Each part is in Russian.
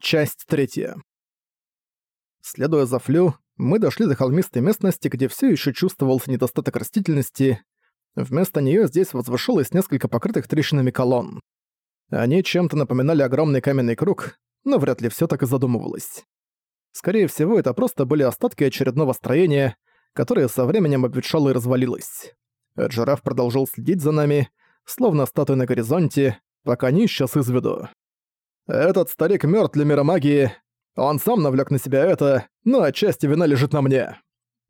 Часть третья. Следуя за Флю, мы дошли до холмистой местности, где все еще чувствовался недостаток растительности. Вместо нее здесь возвышалось несколько покрытых трещинами колонн. Они чем-то напоминали огромный каменный круг, но вряд ли все так и задумывалось. Скорее всего, это просто были остатки очередного строения, которое со временем обветшало и развалилось. Джираф продолжил следить за нами, словно статуя на горизонте, пока не исчез из виду. Этот старик мертв для мира магии. Он сам навлек на себя это, но отчасти вина лежит на мне.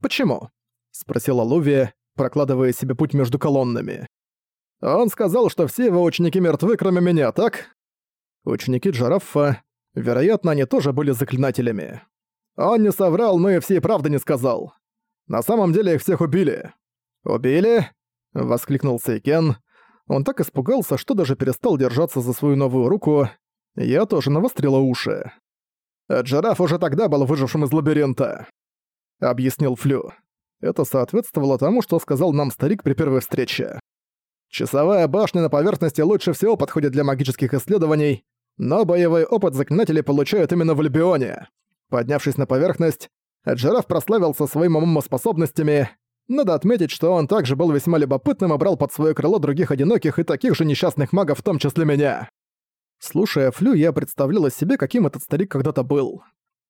Почему? спросила Лувия, прокладывая себе путь между колоннами. Он сказал, что все его ученики мертвы, кроме меня, так? Ученики Джараффа, вероятно, они тоже были заклинателями. Он не соврал, но и всей правды не сказал. На самом деле их всех убили. «Убили?» — воскликнул Сейкен. Он так испугался, что даже перестал держаться за свою новую руку, я тоже навострила уши. «Джираф уже тогда был выжившим из лабиринта», — объяснил Флю. Это соответствовало тому, что сказал нам старик при первой встрече. «Часовая башня на поверхности лучше всего подходит для магических исследований, но боевой опыт заклинатели получают именно в Лебионе. Поднявшись на поверхность, Джираф прославился своими умоспособностями. Надо отметить, что он также был весьма любопытным и брал под свое крыло других одиноких и таких же несчастных магов, в том числе меня. Слушая Флю, я представляла себе, каким этот старик когда-то был.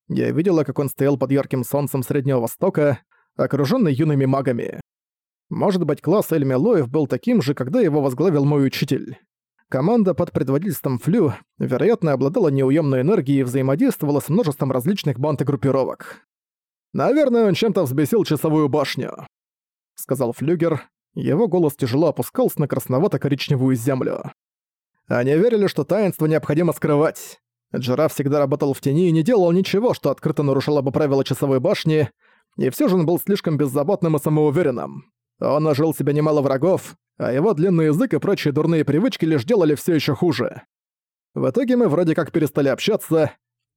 Я видела, как он стоял под ярким солнцем Среднего Востока, окружённый юными магами. Может быть, класс Эльмелоев был таким же, когда его возглавил мой учитель. Команда под предводительством Флю, вероятно, обладала неуемной энергией и взаимодействовала с множеством различных банд и группировок. «Наверное, он чем-то взбесил часовую башню», — сказал Флюгер. Его голос тяжело опускался на красновато-коричневую землю. Они верили, что таинство необходимо скрывать. Джираф всегда работал в тени и не делал ничего, что открыто нарушало бы правила часовой башни, и все же он был слишком беззаботным и самоуверенным. Он нажил себе немало врагов, а его длинный язык и прочие дурные привычки лишь делали все еще хуже. В итоге мы вроде как перестали общаться.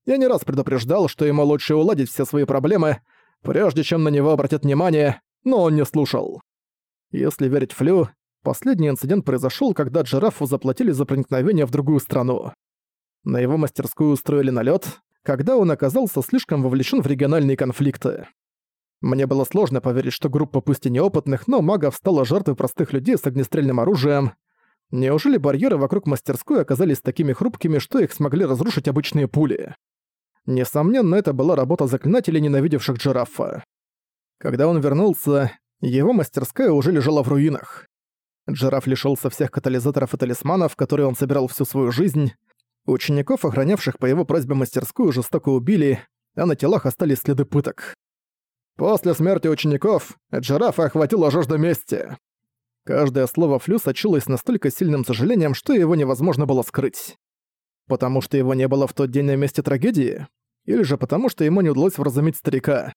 Я не раз предупреждал, что ему лучше уладить все свои проблемы, прежде чем на него обратят внимание, но он не слушал. Если верить Флю, Последний инцидент произошел, когда Джирафу заплатили за проникновение в другую страну. На его мастерскую устроили налет, когда он оказался слишком вовлечен в региональные конфликты. Мне было сложно поверить, что группа пусть и неопытных, но магов стала жертвой простых людей с огнестрельным оружием. Неужели барьеры вокруг мастерской оказались такими хрупкими, что их смогли разрушить обычные пули? Несомненно, это была работа заклинателей, ненавидевших Джирафа. Когда он вернулся, его мастерская уже лежала в руинах. Джираф лишился всех катализаторов и талисманов, которые он собирал всю свою жизнь. Учеников, охранявших по его просьбе мастерскую, жестоко убили, а на телах остались следы пыток. После смерти учеников Джирафа охватила жажда мести. Каждое слово Флю сочилось настолько сильным сожалением, что его невозможно было скрыть. Потому что его не было в тот день на месте трагедии? Или же потому, что ему не удалось вразумить старика?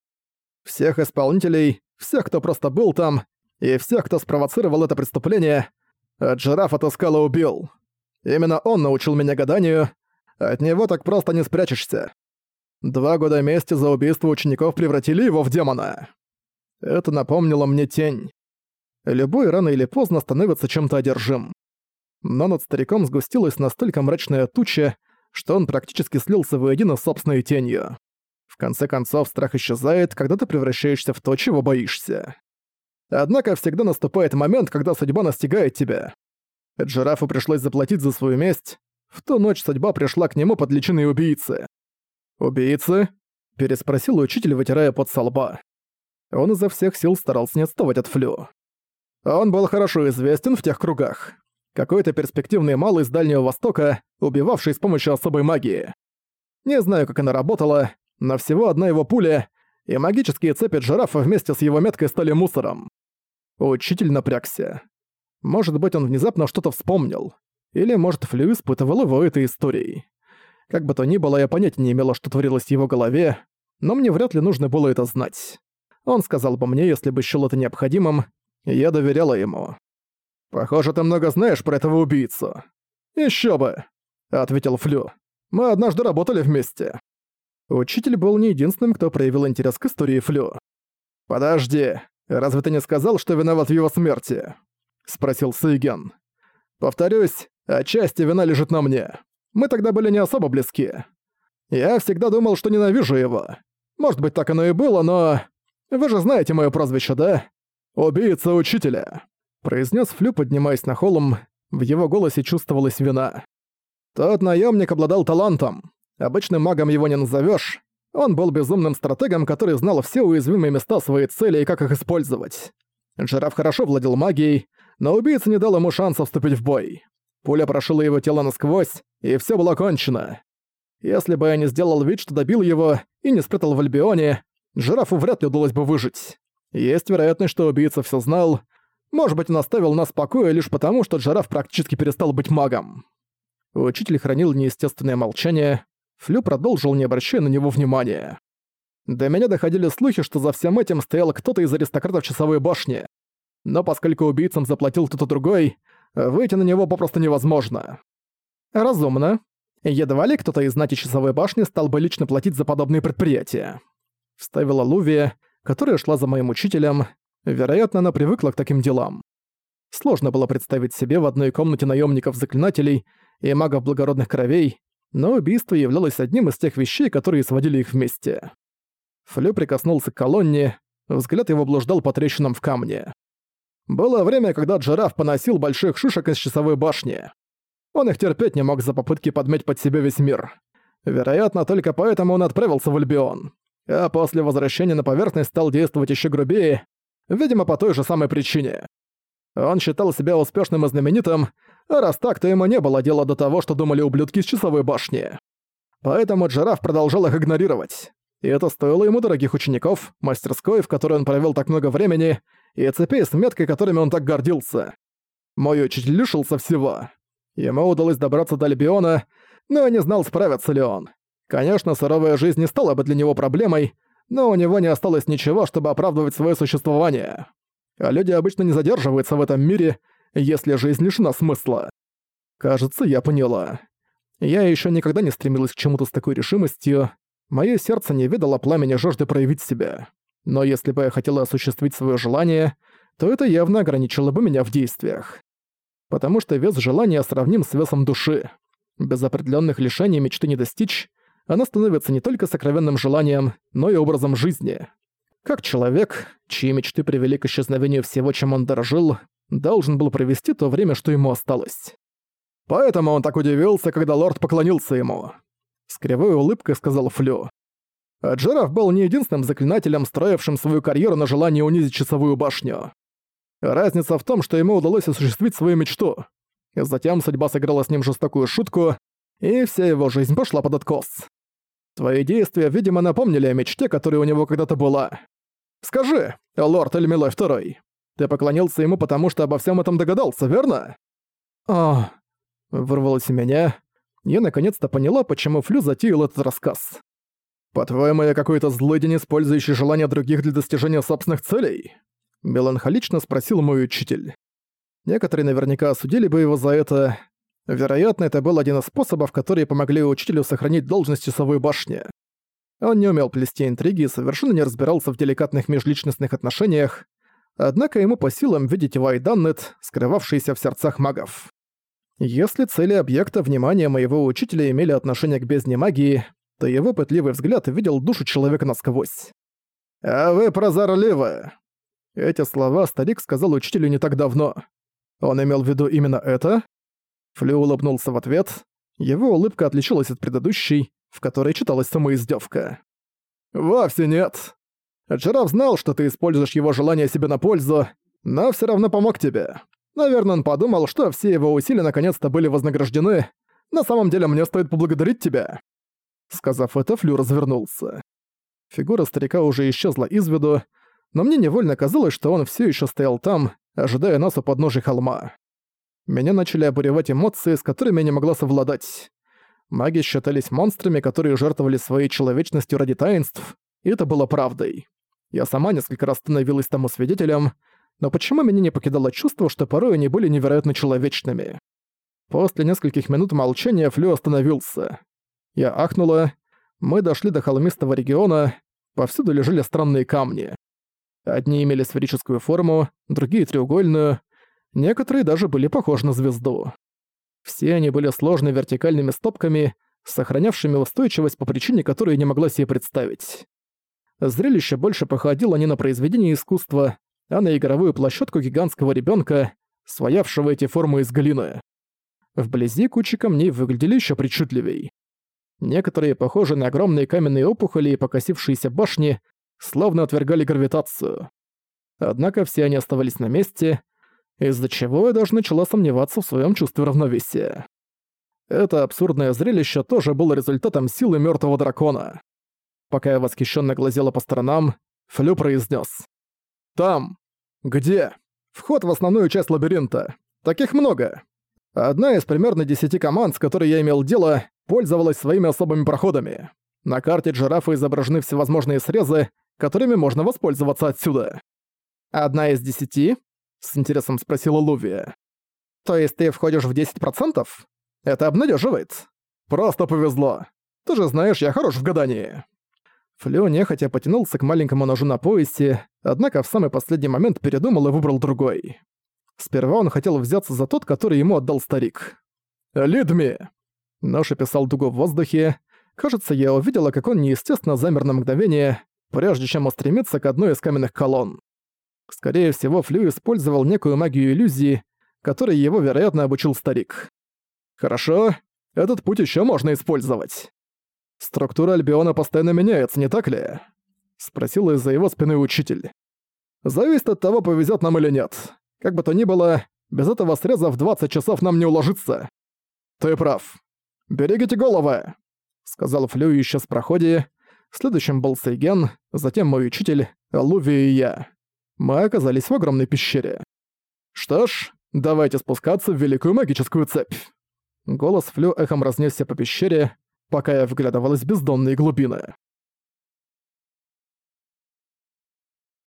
Всех исполнителей, всех, кто просто был там, и всех, кто спровоцировал это преступление, отыскал и убил. Именно он научил меня гаданию, от него так просто не спрячешься. Два года мести за убийство учеников превратили его в демона. Это напомнило мне тень. Любой рано или поздно становится чем-то одержим. Но над стариком сгустилась настолько мрачная туча, что он практически слился воедино с собственной тенью. В конце концов, страх исчезает, когда ты превращаешься в то, чего боишься. Однако всегда наступает момент, когда судьба настигает тебя. Джирафу пришлось заплатить за свою месть. В ту ночь судьба пришла к нему под личиной убийцы. «Убийцы?» – переспросил учитель, вытирая под со лба. Он изо всех сил старался не отставать от Флю. Он был хорошо известен в тех кругах. Какой-то перспективный малый из Дальнего Востока, убивавший с помощью особой магии. Не знаю, как она работала, но всего одна его пуля, и магические цепи жирафа вместе с его меткой стали мусором. Учитель напрягся. Может быть, он внезапно что-то вспомнил. Или, может, Флю испытывал его этой историей. Как бы то ни было, я понятия не имела, что творилось в его голове, но мне вряд ли нужно было это знать. Он сказал бы мне, если бы счёл это необходимым, и я доверяла ему. «Похоже, ты много знаешь про этого убийцу». «Ещё бы», — ответил Флю. «Мы однажды работали вместе». Учитель был не единственным, кто проявил интерес к истории Флю. «Подожди, «Разве ты не сказал, что виноват в его смерти?» — спросил Сейген. «Повторюсь, отчасти вина лежит на мне. Мы тогда были не особо близки. Я всегда думал, что ненавижу его. Может быть, так оно и было, но... Вы же знаете моё прозвище, да? Убийца учителя», — произнес Флю, поднимаясь на холм. В его голосе чувствовалась вина. Тот наемник обладал талантом. Обычным магом его не назовешь. Он был безумным стратегом, который знал все уязвимые места своей цели и как их использовать. Жираф хорошо владел магией, но убийца не дал ему шанса вступить в бой. Пуля прошила его тело насквозь, и все было кончено. Если бы я не сделал вид, что добил его, и не спрятал в Альбионе, жирафу вряд ли удалось бы выжить. Есть вероятность, что убийца все знал. Может быть, он оставил нас в покое лишь потому, что жираф практически перестал быть магом. Учитель хранил неестественное молчание. Флю продолжил, не обращая на него внимания. До меня доходили слухи, что за всем этим стоял кто-то из аристократов часовой башни. Но поскольку убийцам заплатил кто-то другой, выйти на него попросту невозможно. Разумно. Едва ли кто-то из знати часовой башни стал бы лично платить за подобные предприятия. Вставила Лувия, которая шла за моим учителем. Вероятно, она привыкла к таким делам. Сложно было представить себе в одной комнате наемников-заклинателей и магов благородных кровей, но убийство являлось одним из тех вещей, которые сводили их вместе. Флю прикоснулся к колонне, взгляд его блуждал по трещинам в камне. Было время, когда Джираф поносил больших шишек из часовой башни. Он их терпеть не мог за попытки подмять под себя весь мир. Вероятно, только поэтому он отправился в Альбион. А после возвращения на поверхность стал действовать еще грубее, видимо, по той же самой причине. Он считал себя успешным и знаменитым, а раз так, то ему не было дела до того, что думали ублюдки с часовой башни. Поэтому Джираф продолжал их игнорировать. И это стоило ему дорогих учеников, мастерской, в которой он провел так много времени, и цепей с меткой, которыми он так гордился. Мой учитель лишился всего. Ему удалось добраться до Альбиона, но я не знал, справится ли он. Конечно, суровая жизнь не стала бы для него проблемой, но у него не осталось ничего, чтобы оправдывать свое существование. А люди обычно не задерживаются в этом мире, если жизнь лишена смысла. Кажется, я поняла. Я еще никогда не стремилась к чему-то с такой решимостью, Моё сердце не видало пламени жажды проявить себя. Но если бы я хотела осуществить своё желание, то это явно ограничило бы меня в действиях. Потому что вес желания сравним с весом души. Без определённых лишений мечты не достичь, она становится не только сокровенным желанием, но и образом жизни. Как человек, чьи мечты привели к исчезновению всего, чем он дорожил, должен был провести то время, что ему осталось. Поэтому он так удивился, когда лорд поклонился ему. С кривой улыбкой сказал Флю. А Джераф был не единственным заклинателем, строившим свою карьеру на желании унизить часовую башню. Разница в том, что ему удалось осуществить свою мечту. Затем судьба сыграла с ним жестокую шутку, и вся его жизнь пошла под откос. Твои действия, видимо, напомнили о мечте, которая у него когда-то была. Скажи, лорд Эльмилой Второй, ты поклонился ему потому, что обо всем этом догадался, верно? О, вырвалось у меня, я наконец-то поняла, почему Флю затеял этот рассказ. «По-твоему, я какой-то злой день, использующий желания других для достижения собственных целей?» Меланхолично спросил мой учитель. Некоторые наверняка осудили бы его за это. Вероятно, это был один из способов, которые помогли учителю сохранить должность часовой башни. Он не умел плести интриги и совершенно не разбирался в деликатных межличностных отношениях, однако ему по силам видеть Вайданнет, скрывавшийся в сердцах магов. Если цели объекта внимания моего учителя имели отношение к бездне магии, то его пытливый взгляд видел душу человека насквозь. «А вы прозорливы!» Эти слова старик сказал учителю не так давно. Он имел в виду именно это? Флю улыбнулся в ответ. Его улыбка отличалась от предыдущей, в которой читалась самоиздевка. «Вовсе нет. Джераф знал, что ты используешь его желание себе на пользу, но все равно помог тебе. Наверное, он подумал, что все его усилия наконец-то были вознаграждены. На самом деле мне стоит поблагодарить тебя». Сказав это, Флю развернулся. Фигура старика уже исчезла из виду, но мне невольно казалось, что он все еще стоял там, ожидая нас у подножия холма. Меня начали обуревать эмоции, с которыми я не могла совладать. Маги считались монстрами, которые жертвовали своей человечностью ради таинств, и это было правдой. Я сама несколько раз становилась тому свидетелем, но почему меня не покидало чувство, что порой они были невероятно человечными? После нескольких минут молчания Флю остановился. Я ахнула. Мы дошли до холмистого региона. Повсюду лежали странные камни. Одни имели сферическую форму, другие — треугольную. Некоторые даже были похожи на звезду. Все они были сложны вертикальными стопками, сохранявшими устойчивость по причине, которую не могла себе представить. Зрелище больше походило не на произведение искусства, а на игровую площадку гигантского ребенка, своявшего эти формы из глины. Вблизи кучи камней выглядели еще причудливей. Некоторые, похожи на огромные каменные опухоли и покосившиеся башни, словно отвергали гравитацию. Однако все они оставались на месте, из-за чего я даже начала сомневаться в своем чувстве равновесия. Это абсурдное зрелище тоже было результатом силы мертвого дракона. Пока я восхищенно глазела по сторонам, Флю произнес: «Там! Где? Вход в основную часть лабиринта. Таких много. Одна из примерно десяти команд, с которой я имел дело, пользовалась своими особыми проходами. На карте жирафа изображены всевозможные срезы, которыми можно воспользоваться отсюда. «Одна из десяти?» — с интересом спросила Лувия. «То есть ты входишь в 10%? Это обнадеживает. Просто повезло. Ты же знаешь, я хорош в гадании». Флё нехотя потянулся к маленькому ножу на поясе, однако в самый последний момент передумал и выбрал другой. Сперва он хотел взяться за тот, который ему отдал старик. «Лидми!» Нож описал дугу в воздухе. Кажется, я увидела, как он неестественно замер на мгновение, прежде чем устремиться к одной из каменных колонн. Скорее всего, Флю использовал некую магию иллюзии, которой его, вероятно, обучил старик. Хорошо, этот путь еще можно использовать. Структура Альбиона постоянно меняется, не так ли? Спросил из-за его спины учитель. Зависит от того, повезет нам или нет. Как бы то ни было, без этого среза в 20 часов нам не уложиться. Ты прав. Берегите головы, сказал Флю еще с проходе. Следующим был Сейген, затем мой учитель, Луви и я. Мы оказались в огромной пещере. Что ж, давайте спускаться в великую магическую цепь. Голос Флю эхом разнесся по пещере, пока я вглядывалась в бездонные глубины.